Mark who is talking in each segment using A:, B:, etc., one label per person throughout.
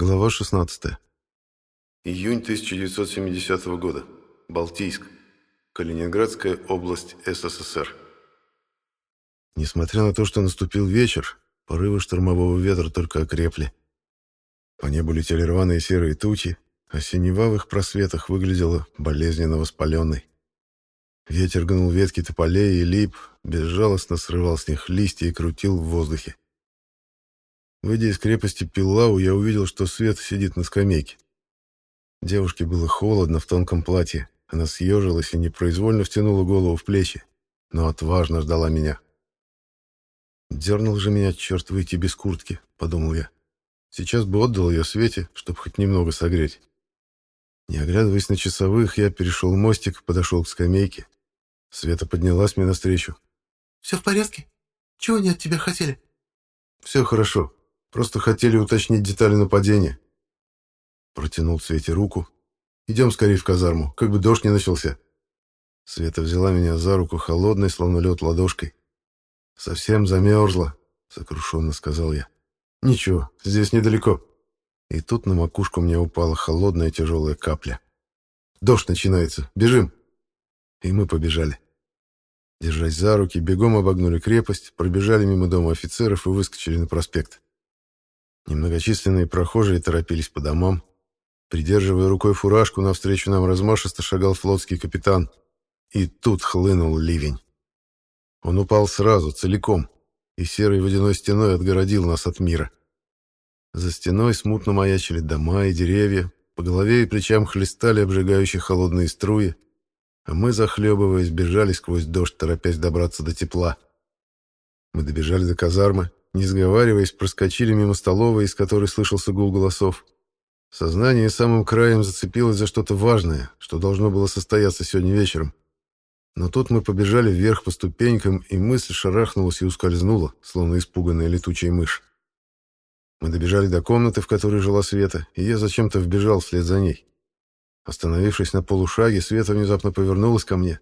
A: Глава 16. Июнь 1970 года. Балтийск. Калининградская область СССР. Несмотря на то, что наступил вечер, порывы штормового ветра только окрепли. По небу летели рваные серые тучи, а синева в их просветах выглядела болезненно воспаленной. Ветер гнул ветки тополей и лип, безжалостно срывал с них листья и крутил в воздухе. Выйдя из крепости Пиллау, я увидел, что Света сидит на скамейке. Девушке было холодно в тонком платье. Она съежилась и непроизвольно втянула голову в плечи, но отважно ждала меня. «Дернул же меня, черт, выйти без куртки», — подумал я. «Сейчас бы отдал ее Свете, чтобы хоть немного согреть». Не оглядываясь на часовых, я перешел мостик, подошел к скамейке. Света поднялась мне навстречу.
B: «Все в порядке? Чего они от тебя хотели?»
A: «Все хорошо. Просто хотели уточнить детали нападения. Протянул Свете руку. Идем скорее в казарму, как бы дождь не начался. Света взяла меня за руку холодной, словно лед ладошкой. «Совсем замерзла», — сокрушенно сказал я. «Ничего, здесь недалеко». И тут на макушку мне упала холодная тяжелая капля. «Дождь начинается, бежим!» И мы побежали. Держась за руки, бегом обогнули крепость, пробежали мимо дома офицеров и выскочили на проспект. Немногочисленные прохожие торопились по домам. Придерживая рукой фуражку, навстречу нам размашисто шагал флотский капитан. И тут хлынул ливень. Он упал сразу, целиком, и серой водяной стеной отгородил нас от мира. За стеной смутно маячили дома и деревья, по голове и плечам хлестали обжигающие холодные струи, а мы, захлебываясь, бежали сквозь дождь, торопясь добраться до тепла. Мы добежали до казармы, не сговариваясь, проскочили мимо столовой, из которой слышался гул голосов. Сознание самым краем зацепилось за что-то важное, что должно было состояться сегодня вечером. Но тут мы побежали вверх по ступенькам, и мысль шарахнулась и ускользнула, словно испуганная летучая мышь. Мы добежали до комнаты, в которой жила Света, и я зачем-то вбежал вслед за ней. Остановившись на полушаге, Света внезапно повернулась ко мне.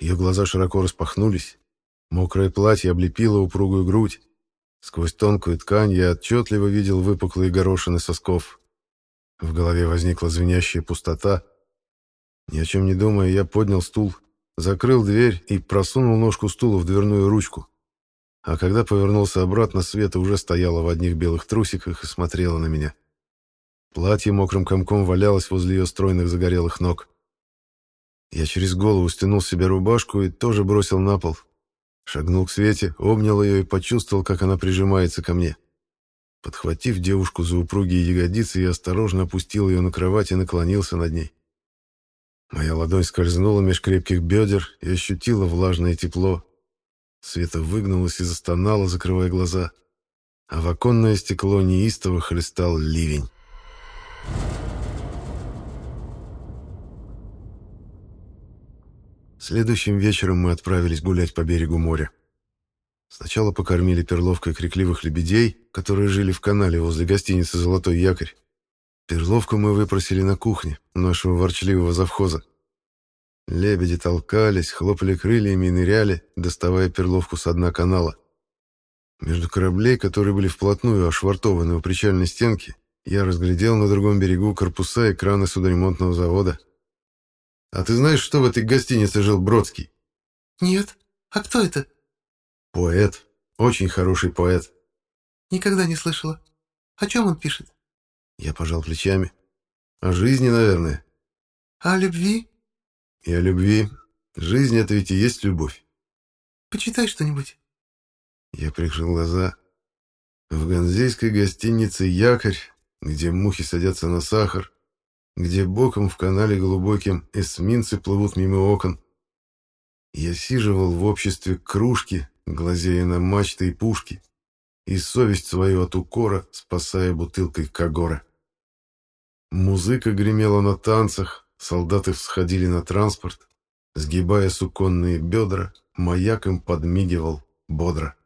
A: Ее глаза широко распахнулись. Мокрое платье облепило упругую грудь. Сквозь тонкую ткань я отчетливо видел выпуклые горошины сосков. В голове возникла звенящая пустота. Ни о чем не думая, я поднял стул, закрыл дверь и просунул ножку стула в дверную ручку. А когда повернулся обратно, Света уже стояла в одних белых трусиках и смотрела на меня. Платье мокрым комком валялось возле ее стройных загорелых ног. Я через голову стянул себе рубашку и тоже бросил на пол, Шагнул к Свете, обнял ее и почувствовал, как она прижимается ко мне. Подхватив девушку за упругие ягодицы, я осторожно опустил ее на кровать и наклонился над ней. Моя ладонь скользнула меж крепких бедер и ощутила влажное тепло. Света выгнулась и застонала, закрывая глаза. А в оконное стекло неистово хлестал ливень. Следующим вечером мы отправились гулять по берегу моря. Сначала покормили перловкой крикливых лебедей, которые жили в канале возле гостиницы «Золотой якорь». Перловку мы выпросили на кухне у нашего ворчливого завхоза. Лебеди толкались, хлопали крыльями и ныряли, доставая перловку с дна канала. Между кораблей, которые были вплотную ошвартованы у причальной стенки, я разглядел на другом берегу корпуса и краны судоремонтного завода — а ты знаешь, что в этой гостинице жил Бродский?
B: Нет. А кто это?
A: Поэт. Очень хороший поэт.
B: Никогда не слышала. О чем он пишет?
A: Я пожал плечами. О жизни, наверное.
B: А о любви?
A: И о любви. Жизнь — это ведь и есть любовь.
B: Почитай что-нибудь.
A: Я прикрыл глаза. В ганзейской гостинице «Якорь», где мухи садятся на сахар, где боком в канале глубоким эсминцы плывут мимо окон. Я сиживал в обществе кружки, глазея на мачты и пушки, и совесть свою от укора, спасая бутылкой Кагора. Музыка гремела на танцах, солдаты всходили на транспорт, сгибая суконные бедра, маяк им подмигивал бодро.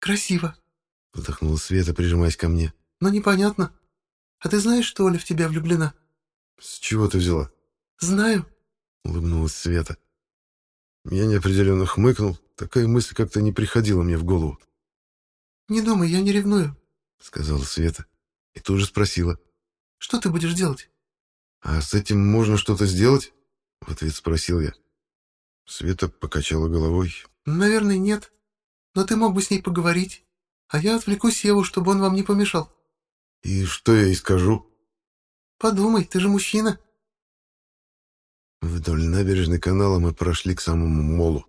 B: «Красиво», —
A: вздохнула Света, прижимаясь ко мне.
B: «Но непонятно. А ты знаешь, что Оля в тебя влюблена?»
A: «С чего ты взяла?»
B: «Знаю», —
A: улыбнулась Света. Я неопределенно хмыкнул. Такая мысль как-то не приходила мне в голову.
B: «Не думай, я не ревную», —
A: сказала Света. И тут же спросила.
B: «Что ты будешь делать?»
A: «А с этим можно что-то сделать?» В ответ спросил я. Света покачала головой.
B: «Наверное, нет. Но ты мог бы с ней поговорить. А я отвлеку Севу, чтобы он вам не помешал».
A: «И что я ей скажу?»
B: «Подумай, ты же мужчина».
A: Вдоль набережной канала мы прошли к самому молу.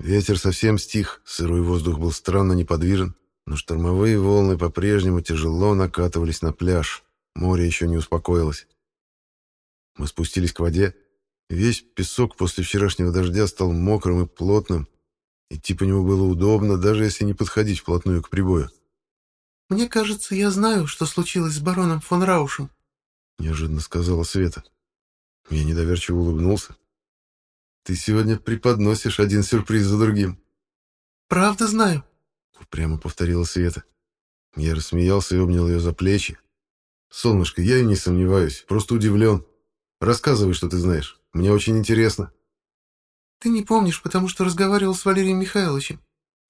A: Ветер совсем стих, сырой воздух был странно неподвижен, но штормовые волны по-прежнему тяжело накатывались на пляж. Море еще не успокоилось. Мы спустились к воде. Весь песок после вчерашнего дождя стал мокрым и плотным. Идти по нему было удобно, даже если не подходить вплотную к прибою.
B: «Мне кажется, я знаю, что случилось с бароном фон Раушем», —
A: неожиданно сказала Света. Я недоверчиво улыбнулся. «Ты сегодня преподносишь один сюрприз за другим».
B: «Правда знаю», —
A: упрямо повторила Света. Я рассмеялся и обнял ее за плечи. «Солнышко, я и не сомневаюсь, просто удивлен. Рассказывай, что ты знаешь. Мне очень интересно».
B: «Ты не помнишь, потому что разговаривал с Валерием Михайловичем.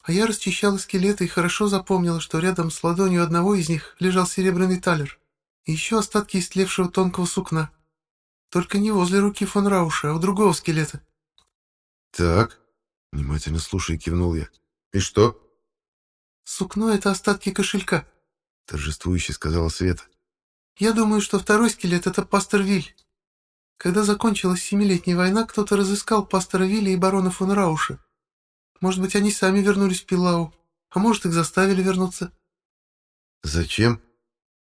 B: А я расчищала скелеты и хорошо запомнила, что рядом с ладонью одного из них лежал серебряный талер еще остатки истлевшего тонкого сукна. Только не возле руки фон Рауша, а у другого скелета.
A: «Так», — внимательно слушай, кивнул я. «И что?»
B: «Сукно — это остатки кошелька», —
A: торжествующе сказала Света.
B: «Я думаю, что второй скелет — это пастор Виль. Когда закончилась Семилетняя война, кто-то разыскал пастора Вилля и барона фон Рауша. Может быть, они сами вернулись в Пилау, а может, их заставили вернуться».
A: «Зачем?»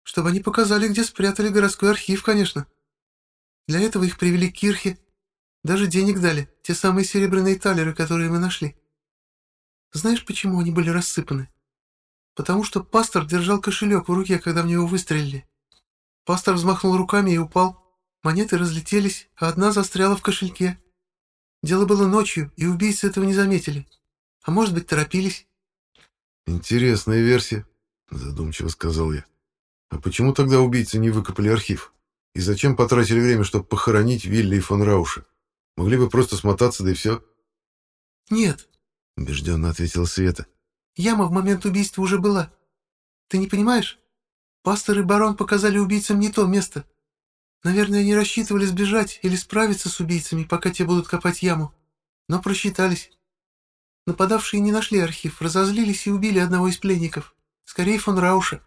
B: «Чтобы они показали, где спрятали городской архив, конечно». Для этого их привели к Кирхе. Даже денег дали, те самые серебряные талеры, которые мы нашли. Знаешь, почему они были рассыпаны? Потому что пастор держал кошелек в руке, когда в него выстрелили. Пастор взмахнул руками и упал. Монеты разлетелись, а одна застряла в кошельке. Дело было ночью, и убийцы этого не заметили. А может быть, торопились.
A: «Интересная версия», — задумчиво сказал я. «А почему тогда убийцы не выкопали архив?» И зачем потратили время, чтобы похоронить Вилли и фон Рауша? Могли бы просто смотаться, да и все.
B: «Нет», —
A: убежденно ответила Света.
B: «Яма в момент убийства уже была. Ты не понимаешь? Пастор и барон показали убийцам не то место. Наверное, они рассчитывали сбежать или справиться с убийцами, пока те будут копать яму. Но просчитались. Нападавшие не нашли архив, разозлились и убили одного из пленников. Скорее, фон Рауша.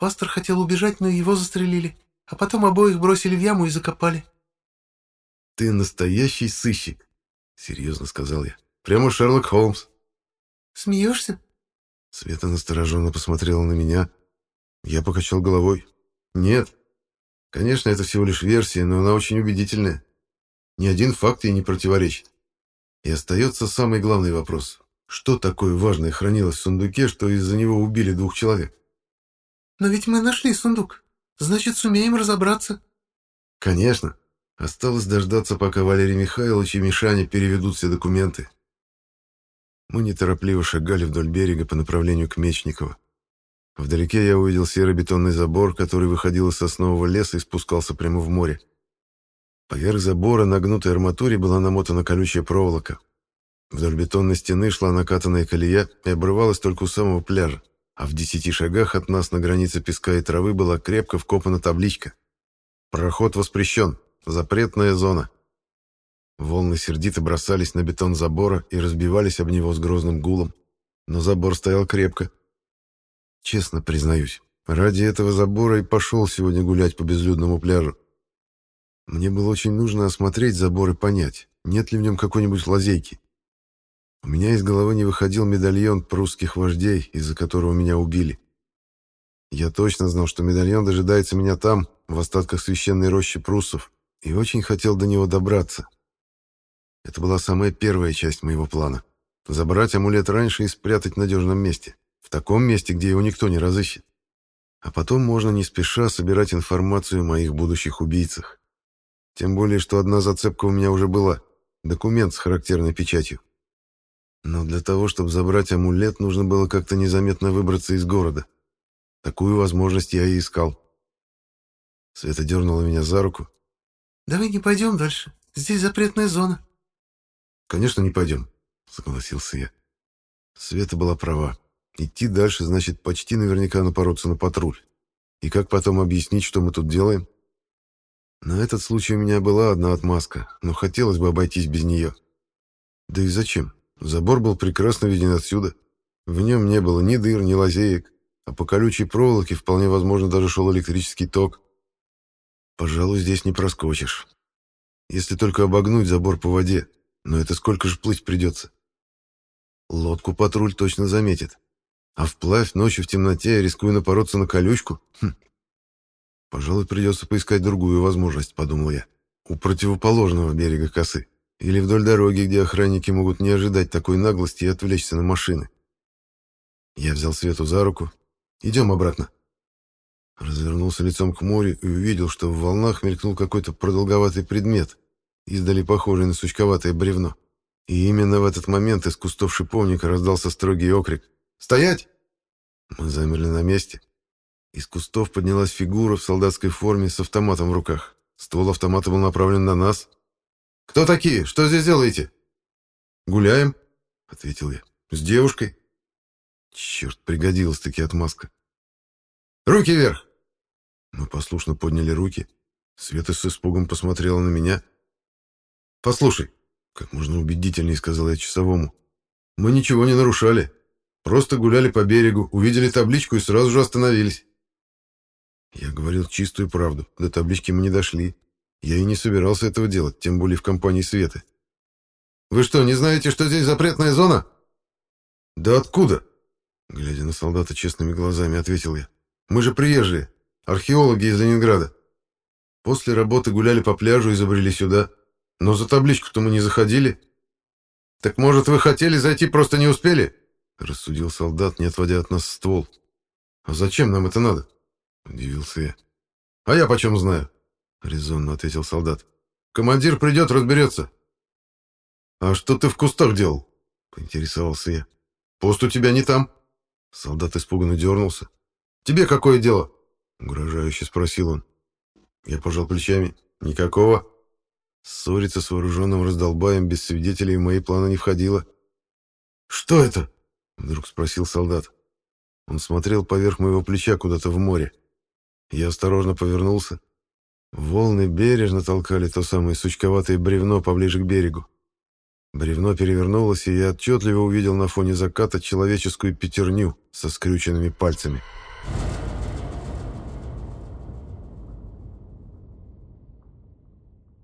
B: Пастор хотел убежать, но его застрелили а потом обоих бросили в яму и закопали.
A: «Ты настоящий сыщик», — серьезно сказал я. «Прямо Шерлок Холмс».
B: «Смеешься?»
A: Света настороженно посмотрела на меня. Я покачал головой. «Нет. Конечно, это всего лишь версия, но она очень убедительная. Ни один факт ей не противоречит. И остается самый главный вопрос. Что такое важное хранилось в сундуке, что из-за него убили двух человек?»
B: «Но ведь мы нашли сундук», Значит, сумеем разобраться.
A: Конечно. Осталось дождаться, пока Валерий Михайлович и Мишаня переведут все документы. Мы неторопливо шагали вдоль берега по направлению к Мечниково. Вдалеке я увидел серый бетонный забор, который выходил из соснового леса и спускался прямо в море. Поверх забора на гнутой арматуре была намотана колючая проволока. Вдоль бетонной стены шла накатанная колея и обрывалась только у самого пляжа а в десяти шагах от нас на границе песка и травы была крепко вкопана табличка. «Проход воспрещен. Запретная зона». Волны сердито бросались на бетон забора и разбивались об него с грозным гулом, но забор стоял крепко. Честно признаюсь, ради этого забора и пошел сегодня гулять по безлюдному пляжу. Мне было очень нужно осмотреть забор и понять, нет ли в нем какой-нибудь лазейки. У меня из головы не выходил медальон прусских вождей, из-за которого меня убили. Я точно знал, что медальон дожидается меня там, в остатках священной рощи пруссов, и очень хотел до него добраться. Это была самая первая часть моего плана. Забрать амулет раньше и спрятать в надежном месте. В таком месте, где его никто не разыщет. А потом можно не спеша собирать информацию о моих будущих убийцах. Тем более, что одна зацепка у меня уже была. Документ с характерной печатью. Но для того, чтобы забрать амулет, нужно было как-то незаметно выбраться из города. Такую возможность я и искал. Света дернула меня за руку.
B: «Давай не пойдем дальше. Здесь запретная зона».
A: «Конечно, не пойдем», — согласился я. Света была права. Идти дальше значит почти наверняка напороться на патруль. И как потом объяснить, что мы тут делаем? На этот случай у меня была одна отмазка, но хотелось бы обойтись без нее. Да и зачем? Забор был прекрасно виден отсюда. В нем не было ни дыр, ни лазеек, а по колючей проволоке вполне возможно даже шел электрический ток. Пожалуй, здесь не проскочишь. Если только обогнуть забор по воде, но это сколько же плыть придется? Лодку патруль точно заметит. А вплавь ночью в темноте я рискую напороться на колючку? Хм. Пожалуй, придется поискать другую возможность, подумал я. У противоположного берега косы. Или вдоль дороги, где охранники могут не ожидать такой наглости и отвлечься на машины. Я взял Свету за руку. «Идем обратно». Развернулся лицом к морю и увидел, что в волнах мелькнул какой-то продолговатый предмет, издали похожий на сучковатое бревно. И именно в этот момент из кустов шиповника раздался строгий окрик. «Стоять!» Мы замерли на месте. Из кустов поднялась фигура в солдатской форме с автоматом в руках. Ствол автомата был направлен на нас. «Кто такие? Что здесь делаете?» «Гуляем», — ответил я. «С девушкой». Черт, пригодилась-таки отмазка. «Руки вверх!» Мы послушно подняли руки. Света с испугом посмотрела на меня. «Послушай», — как можно убедительнее сказал я часовому, — «мы ничего не нарушали. Просто гуляли по берегу, увидели табличку и сразу же остановились». Я говорил чистую правду. До таблички мы не дошли. Я и не собирался этого делать, тем более в компании Светы. «Вы что, не знаете, что здесь запретная зона?» «Да откуда?» Глядя на солдата честными глазами, ответил я. «Мы же приезжие, археологи из Ленинграда. После работы гуляли по пляжу и забрели сюда. Но за табличку-то мы не заходили». «Так, может, вы хотели зайти, просто не успели?» Рассудил солдат, не отводя от нас ствол. «А зачем нам это надо?» Удивился я. «А я почем знаю?» Резонно ответил солдат. «Командир придет, разберется». «А что ты в кустах делал?» Поинтересовался я. «Пост у тебя не там». Солдат испуганно дернулся. «Тебе какое дело?» Угрожающе спросил он. Я пожал плечами. «Никакого». Ссориться с вооруженным раздолбаем без свидетелей в мои планы не входило. «Что это?» Вдруг спросил солдат. Он смотрел поверх моего плеча куда-то в море. Я осторожно повернулся. Волны бережно толкали то самое сучковатое бревно поближе к берегу. Бревно перевернулось, и я отчетливо увидел на фоне заката человеческую пятерню со скрюченными пальцами.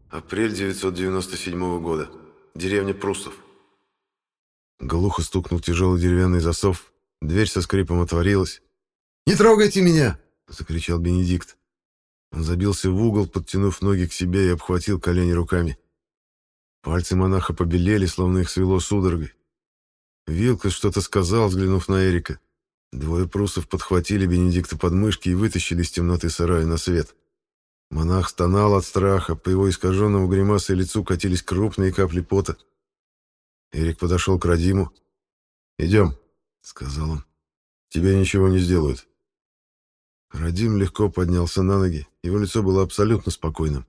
A: Апрель 997 года. Деревня Прусов. Глухо стукнул тяжелый деревянный засов. Дверь со скрипом отворилась. «Не трогайте меня!» — закричал Бенедикт. Он забился в угол, подтянув ноги к себе и обхватил колени руками. Пальцы монаха побелели, словно их свело судорогой. Вилкас что-то сказал, взглянув на Эрика. Двое прусов подхватили Бенедикта под мышки и вытащили из темноты сарая на свет. Монах стонал от страха, по его искаженному гримасой лицу катились крупные капли пота. Эрик подошел к Радиму. «Идем», — сказал он. «Тебе ничего не сделают». Радим легко поднялся на ноги, его лицо было абсолютно спокойным.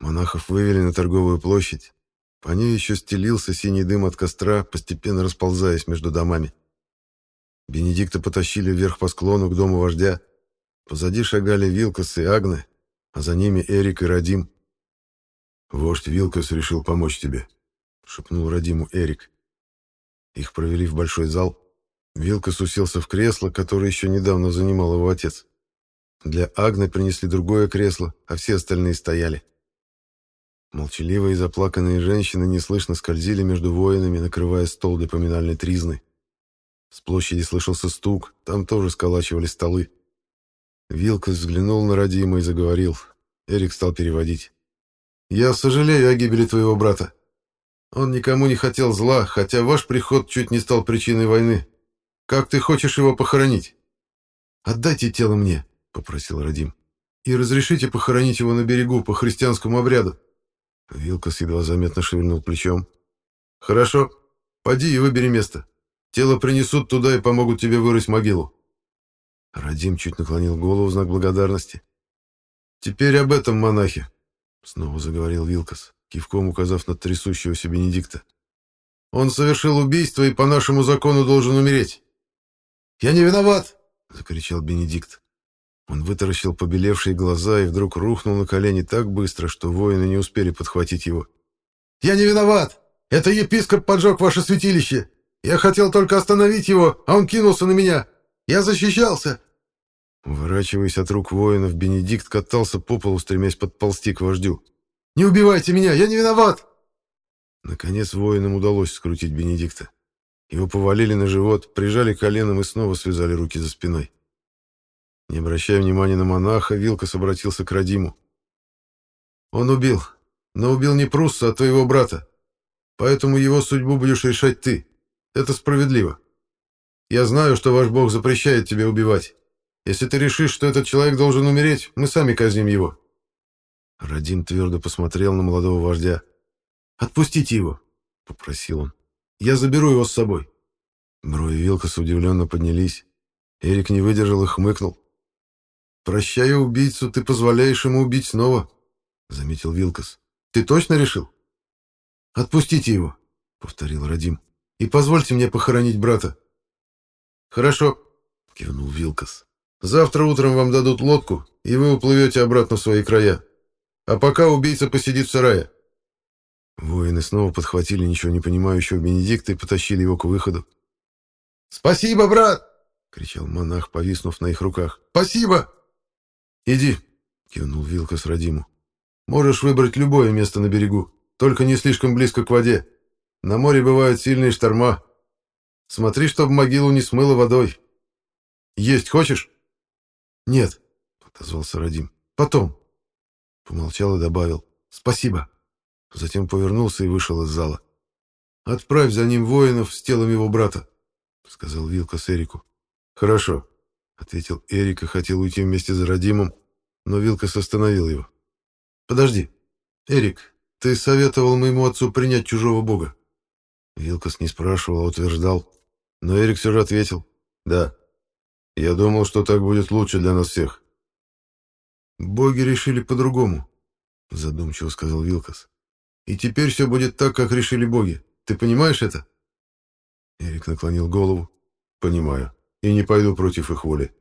A: Монахов вывели на торговую площадь. По ней еще стелился синий дым от костра, постепенно расползаясь между домами. Бенедикта потащили вверх по склону к дому вождя. Позади шагали Вилкас и Агне, а за ними Эрик и Радим. «Вождь Вилкас решил помочь тебе», — шепнул Радиму Эрик. Их провели в большой зал. Вилкас уселся в кресло, которое еще недавно занимал его отец. Для Агны принесли другое кресло, а все остальные стояли. Молчаливые и заплаканные женщины неслышно скользили между воинами, накрывая стол для поминальной тризны. С площади слышался стук, там тоже сколачивали столы. Вилкас взглянул на Радима и заговорил. Эрик стал переводить. «Я сожалею о гибели твоего брата. Он никому не хотел зла, хотя ваш приход чуть не стал причиной войны. Как ты хочешь его похоронить? Отдайте тело мне, попросил Радим. И разрешите похоронить его на берегу по христианскому обряду. Вилкас едва заметно шевельнул плечом. Хорошо, поди и выбери место. Тело принесут туда и помогут тебе вырыть могилу. Радим чуть наклонил голову в знак благодарности. «Теперь об этом, монахи», — снова заговорил Вилкас, кивком указав на трясущегося Бенедикта. «Он совершил убийство и по нашему закону должен умереть. «Я не виноват!» — закричал Бенедикт. Он вытаращил побелевшие глаза и вдруг рухнул на колени так быстро, что воины не успели подхватить его. «Я не виноват! Это епископ поджег ваше святилище! Я хотел только остановить его, а он кинулся на меня! Я защищался!» Уворачиваясь от рук воинов, Бенедикт катался по полу, стремясь подползти к вождю. «Не убивайте меня! Я не виноват!» Наконец воинам удалось скрутить Бенедикта. Его повалили на живот, прижали коленом и снова связали руки за спиной. Не обращая внимания на монаха, Вилкос обратился к Радиму. «Он убил, но убил не Прусса, а твоего брата. Поэтому его судьбу будешь решать ты. Это справедливо. Я знаю, что ваш бог запрещает тебе убивать. Если ты решишь, что этот человек должен умереть, мы сами казним его». Радим твердо посмотрел на молодого вождя. «Отпустите его», — попросил он. «Я заберу его с собой». Брови Вилкоса удивленно поднялись. Эрик не выдержал и хмыкнул. «Прощая убийцу, ты позволяешь ему убить снова», — заметил Вилкос. «Ты точно решил?» «Отпустите его», — повторил Радим. «И позвольте мне похоронить брата». «Хорошо», — кивнул Вилкос. «Завтра утром вам дадут лодку, и вы уплывете обратно в свои края. А пока убийца посидит в сарае». Воины снова подхватили ничего не понимающего Бенедикта и потащили его к выходу. «Спасибо, брат!» — кричал монах, повиснув на их руках. «Спасибо!» «Иди!» — кивнул Вилка с Радиму. «Можешь выбрать любое место на берегу, только не слишком близко к воде. На море бывают сильные шторма. Смотри, чтобы могилу не смыло водой. Есть хочешь?» «Нет», — отозвался Радим. «Потом». Помолчал и добавил. «Спасибо». Затем повернулся и вышел из зала. «Отправь за ним воинов с телом его брата», — сказал Вилка с Эрику. «Хорошо», — ответил Эрик и хотел уйти вместе за Радимом, но Вилкас остановил его. «Подожди. Эрик, ты советовал моему отцу принять чужого бога?» Вилкас не спрашивал, а утверждал. Но Эрик все же ответил. «Да. Я думал, что так будет лучше для нас всех». «Боги решили по-другому», — задумчиво сказал Вилкас. И теперь все будет так, как решили боги. Ты понимаешь это?» Эрик наклонил голову. «Понимаю. И не пойду против их воли».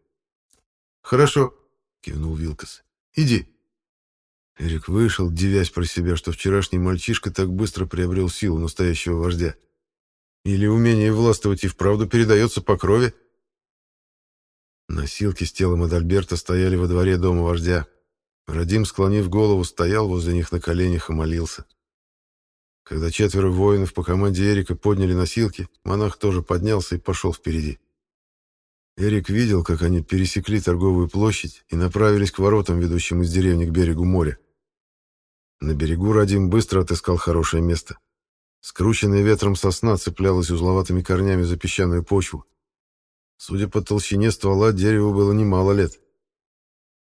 A: «Хорошо», — кивнул Вилкас. «Иди». Эрик вышел, дивясь про себя, что вчерашний мальчишка так быстро приобрел силу настоящего вождя. Или умение властвовать и вправду передается по крови? Носилки с телом Адальберта стояли во дворе дома вождя. Радим, склонив голову, стоял возле них на коленях и молился. Когда четверо воинов по команде Эрика подняли носилки, монах тоже поднялся и пошел впереди. Эрик видел, как они пересекли торговую площадь и направились к воротам, ведущим из деревни к берегу моря. На берегу Радим быстро отыскал хорошее место. Скрученная ветром сосна цеплялась узловатыми корнями за песчаную почву. Судя по толщине ствола, дереву было немало лет.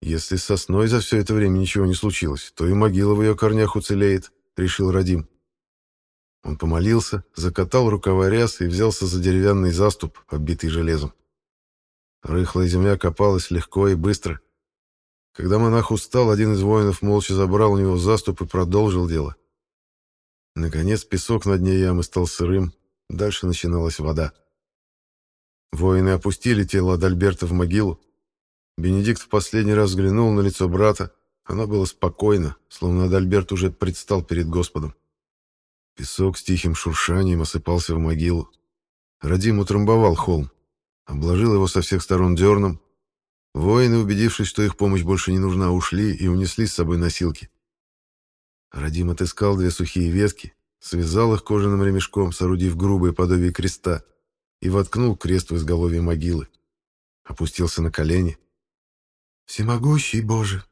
A: Если с сосной за все это время ничего не случилось, то и могила в ее корнях уцелеет, решил Радим. Он помолился, закатал рукава рясы и взялся за деревянный заступ, оббитый железом. Рыхлая земля копалась легко и быстро. Когда монах устал, один из воинов молча забрал у него заступ и продолжил дело. Наконец песок на дне ямы стал сырым, дальше начиналась вода. Воины опустили тело Адальберта в могилу. Бенедикт в последний раз взглянул на лицо брата. Оно было спокойно, словно Адальберт уже предстал перед Господом. Песок с тихим шуршанием осыпался в могилу. Радим утрамбовал холм, обложил его со всех сторон дерном. Воины, убедившись, что их помощь больше не нужна, ушли и унесли с собой носилки. Радим отыскал две сухие ветки, связал их кожаным ремешком, соорудив грубое подобие креста, и воткнул крест в изголовье могилы. Опустился на колени. «Всемогущий Боже,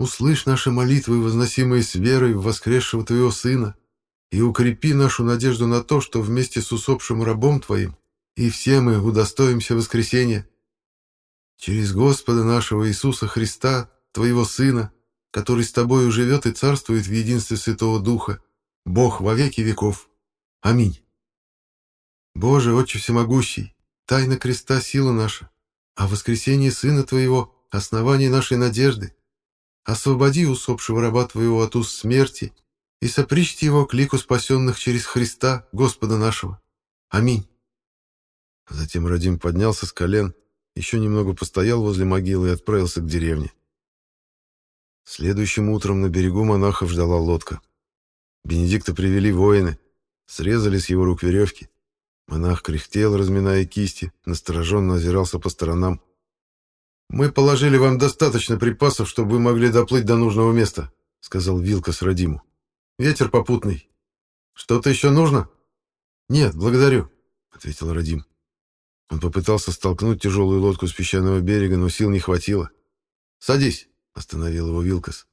A: услышь наши молитвы, возносимые с верой в воскресшего Твоего Сына, и укрепи нашу надежду на то, что вместе с усопшим рабом Твоим и все мы удостоимся воскресения. Через Господа нашего Иисуса Христа, Твоего Сына, который с Тобою живет и царствует в единстве Святого Духа, Бог во веки веков. Аминь. Боже, Отче Всемогущий, тайна креста — сила наша, а воскресение Сына Твоего — основание нашей надежды. Освободи усопшего раба Твоего от уст смерти и сопричьте его к лику спасенных через Христа, Господа нашего. Аминь. Затем Радим поднялся с колен, еще немного постоял возле могилы и отправился к деревне. Следующим утром на берегу монахов ждала лодка. Бенедикта привели воины, срезали с его рук веревки. Монах кряхтел, разминая кисти, настороженно озирался по сторонам. «Мы положили вам достаточно припасов, чтобы вы могли доплыть до нужного места», — сказал Вилка с Радиму. «Ветер попутный. Что-то еще нужно?» «Нет, благодарю», — ответил Радим. Он попытался столкнуть тяжелую лодку с песчаного берега, но сил не хватило. «Садись», — остановил его Вилкас.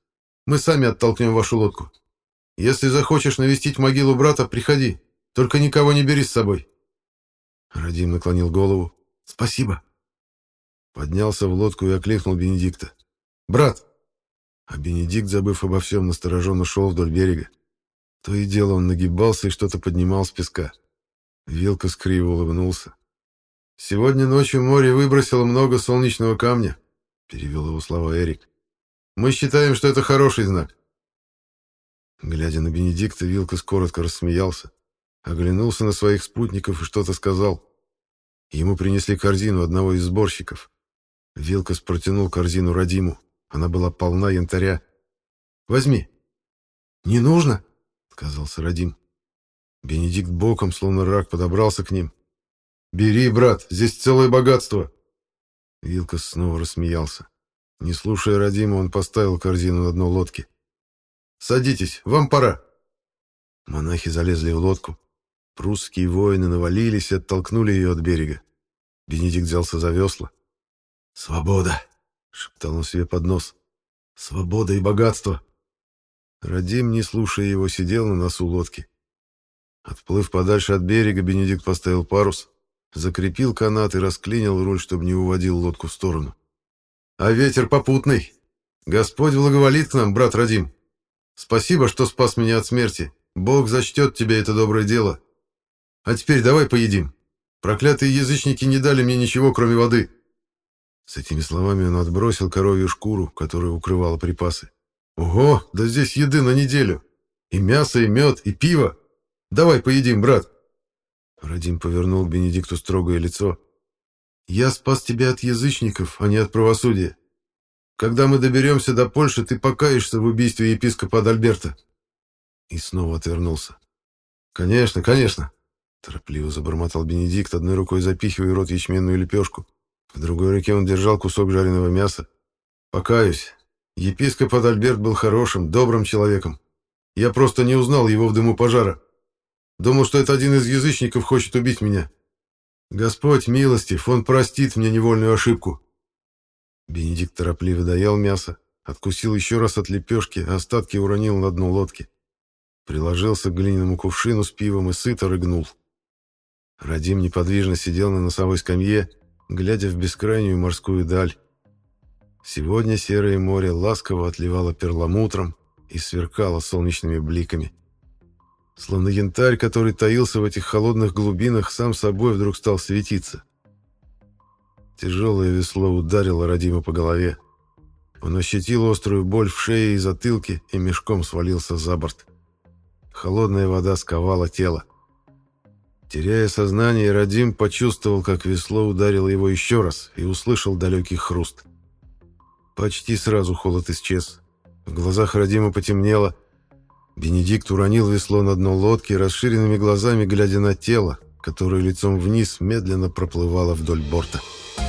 A: «Мы сами оттолкнем вашу лодку. Если захочешь навестить могилу брата, приходи. Только никого не бери с собой». Радим наклонил голову. «Спасибо». Поднялся в лодку и окликнул Бенедикта. «Брат!» А Бенедикт, забыв обо всем, настороженно шел вдоль берега. То и дело он нагибался и что-то поднимал с песка. Вилка скриво улыбнулся. «Сегодня ночью море выбросило много солнечного камня», — перевел его слова Эрик. «Мы считаем, что это хороший знак». Глядя на Бенедикта, Вилкас коротко рассмеялся, оглянулся на своих спутников и что-то сказал. Ему принесли корзину одного из сборщиков. Вилкас протянул корзину Радиму. Она была полна янтаря. «Возьми». «Не нужно», — сказался Радим. Бенедикт боком, словно рак, подобрался к ним. «Бери, брат, здесь целое богатство!» Вилкас снова рассмеялся. Не слушая Радима, он поставил корзину на дно лодки. «Садитесь, вам пора!» Монахи залезли в лодку. Прусские воины навалились и оттолкнули ее от берега. Бенедикт взялся за весла. «Свобода!» — шептал он себе под нос. «Свобода и богатство!» Радим, не слушая его, сидел на носу лодки. Отплыв подальше от берега, Бенедикт поставил парус, закрепил канат и расклинил руль, чтобы не уводил лодку в сторону. «А ветер попутный! Господь благоволит к нам, брат Радим! Спасибо, что спас меня от смерти! Бог зачтет тебе это доброе дело! А теперь давай поедим! Проклятые язычники не дали мне ничего, кроме воды!» С этими словами он отбросил коровью шкуру, которая укрывала припасы. «Ого, да здесь еды на неделю! И мясо, и мед, и пиво! Давай поедим, брат!» Радим повернул к Бенедикту строгое лицо. «Я спас тебя от язычников, а не от правосудия. Когда мы доберемся до Польши, ты покаешься в убийстве епископа Адальберта». И снова отвернулся. «Конечно, конечно!» Торопливо забормотал Бенедикт, одной рукой запихивая в рот ячменную лепешку. В другой руке он держал кусок жареного мяса. «Покаюсь. Епископ Адальберт был хорошим, добрым человеком. Я просто не узнал его в дыму пожара. Думал, что это один из язычников хочет убить меня. Господь милостив, он простит мне невольную ошибку». Бенедикт торопливо доел мясо, откусил еще раз от лепешки, остатки уронил на дно лодки. Приложился к глиняному кувшину с пивом и сыто рыгнул. Радим неподвижно сидел на носовой скамье, глядя в бескрайнюю морскую даль. Сегодня серое море ласково отливало перламутром и сверкало солнечными бликами. Словно янтарь, который таился в этих холодных глубинах, сам собой вдруг стал светиться. Тяжелое весло ударило Радима по голове. Он ощутил острую боль в шее и затылке и мешком свалился за борт. Холодная вода сковала тело. Теряя сознание, Радим почувствовал, как весло ударило его еще раз и услышал далекий хруст. Почти сразу холод исчез. В глазах Радима потемнело. Бенедикт уронил весло на дно лодки, расширенными глазами глядя на тело, которое лицом вниз медленно проплывало вдоль борта. «Бенедикт»